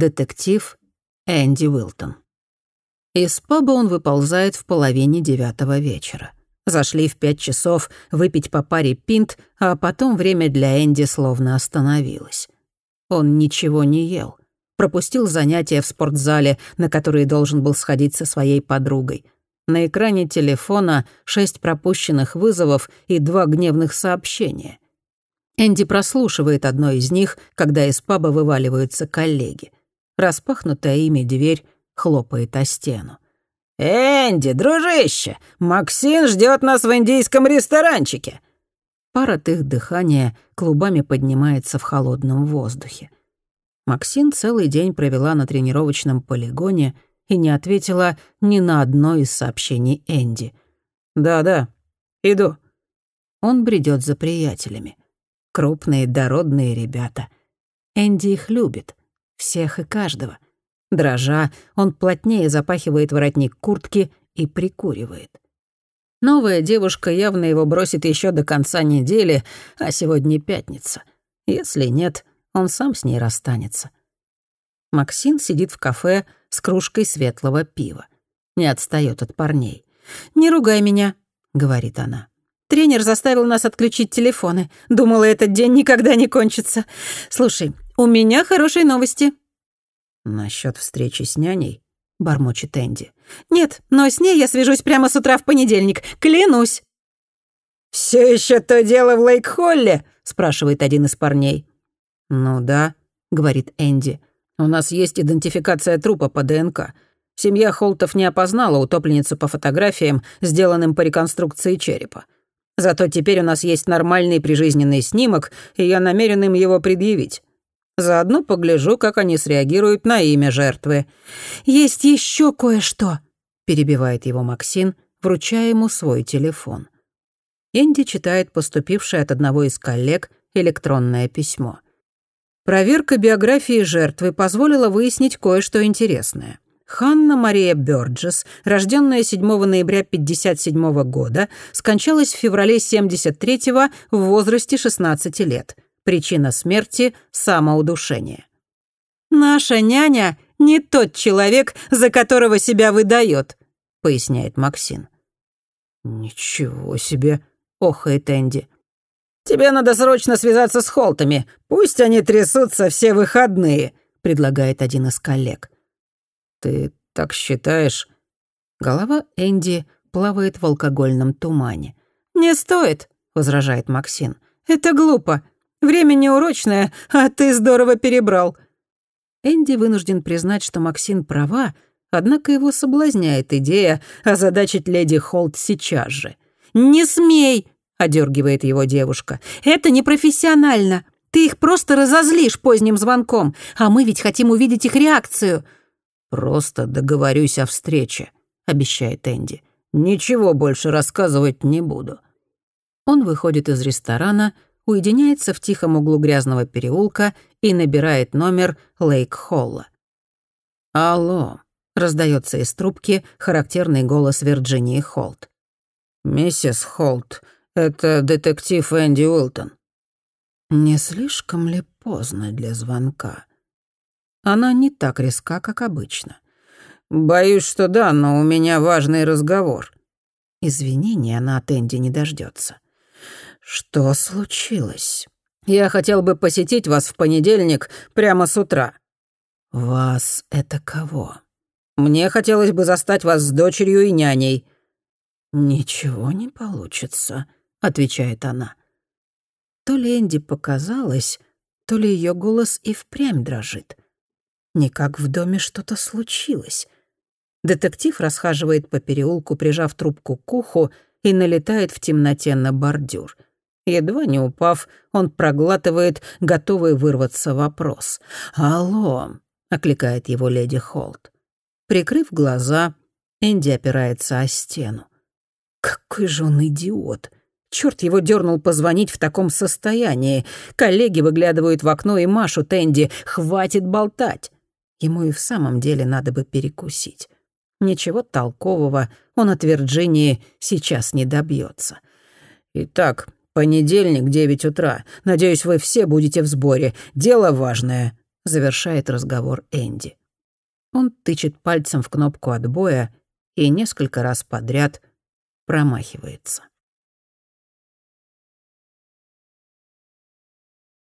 детектив Энди Уилтон. Из паба он выползает в половине девятого вечера. Зашли в пять часов выпить по паре пинт, а потом время для Энди словно остановилось. Он ничего не ел. Пропустил занятия в спортзале, на которые должен был сходить со своей подругой. На экране телефона шесть пропущенных вызовов и два гневных сообщения. Энди прослушивает одно из них, когда из паба вываливаются коллеги. Распахнутая ими дверь хлопает о стену. «Энди, дружище, Максим ждет нас в индийском ресторанчике!» Пар от их дыхания клубами поднимается в холодном воздухе. Максин целый день провела на тренировочном полигоне и не ответила ни на одно из сообщений Энди. «Да-да, иду». Он бредет за приятелями. Крупные, дородные ребята. Энди их любит. Всех и каждого. Дрожа, он плотнее запахивает воротник куртки и прикуривает. Новая девушка явно его бросит еще до конца недели, а сегодня пятница. Если нет, он сам с ней расстанется. Максин сидит в кафе с кружкой светлого пива. Не отстает от парней. «Не ругай меня», — говорит она. «Тренер заставил нас отключить телефоны. Думала, этот день никогда не кончится. Слушай, у меня хорошие новости». «Насчёт встречи с няней?» — бормочет Энди. «Нет, но с ней я свяжусь прямо с утра в понедельник, клянусь». «Всё ещё то дело в Лейк-Холле?» — спрашивает один из парней. «Ну да», — говорит Энди. «У нас есть идентификация трупа по ДНК. Семья Холтов не опознала утопленницу по фотографиям, сделанным по реконструкции черепа. Зато теперь у нас есть нормальный прижизненный снимок, и я намерен им его предъявить. Заодно погляжу, как они среагируют на имя жертвы. «Есть еще кое-что», — перебивает его Максин, вручая ему свой телефон. Энди читает поступившее от одного из коллег электронное письмо. Проверка биографии жертвы позволила выяснить кое-что интересное. Ханна Мария Бёрджес, рожденная 7 ноября 1957 года, скончалась в феврале 73 в возрасте 16 лет — Причина смерти — самоудушение. «Наша няня не тот человек, за которого себя выдает», — поясняет Максин. «Ничего себе», — охает Энди. «Тебе надо срочно связаться с Холтами. Пусть они трясутся все выходные», — предлагает один из коллег. «Ты так считаешь?» Голова Энди плавает в алкогольном тумане. «Не стоит», — возражает Максин. «Это глупо. Время неурочное, а ты здорово перебрал». Энди вынужден признать, что Максин права, однако его соблазняет идея озадачить леди Холт сейчас же. «Не смей!» — одергивает его девушка. «Это непрофессионально. Ты их просто разозлишь поздним звонком, а мы ведь хотим увидеть их реакцию». «Просто договорюсь о встрече», — обещает Энди. «Ничего больше рассказывать не буду». Он выходит из ресторана, — уединяется в тихом углу грязного переулка и набирает номер Лейк-Холла. «Алло», — раздается из трубки характерный голос Вирджинии Холт. «Миссис Холт, это детектив Энди Уилтон». Не слишком ли поздно для звонка? Она не так резка, как обычно. «Боюсь, что да, но у меня важный разговор». Извинения она от Энди не дождется. «Что случилось?» «Я хотел бы посетить вас в понедельник прямо с утра». «Вас это кого?» «Мне хотелось бы застать вас с дочерью и няней». «Ничего не получится», — отвечает она. То ли Энди показалось, то ли ее голос и впрямь дрожит. Никак в доме что-то случилось. Детектив расхаживает по переулку, прижав трубку к уху, и налетает в темноте на бордюр — Едва не упав, он проглатывает, готовый вырваться вопрос. «Алло!» — окликает его леди Холт. Прикрыв глаза, Энди опирается о стену. Какой же он идиот! Черт его дернул позвонить в таком состоянии. Коллеги выглядывают в окно и машут Энди. «Хватит болтать!» Ему и в самом деле надо бы перекусить. Ничего толкового он от Вирджинии сейчас не добьется. «Итак, Понедельник, девять утра. Надеюсь, вы все будете в сборе. Дело важное». — завершает разговор Энди. Он тычет пальцем в кнопку отбоя и несколько раз подряд промахивается.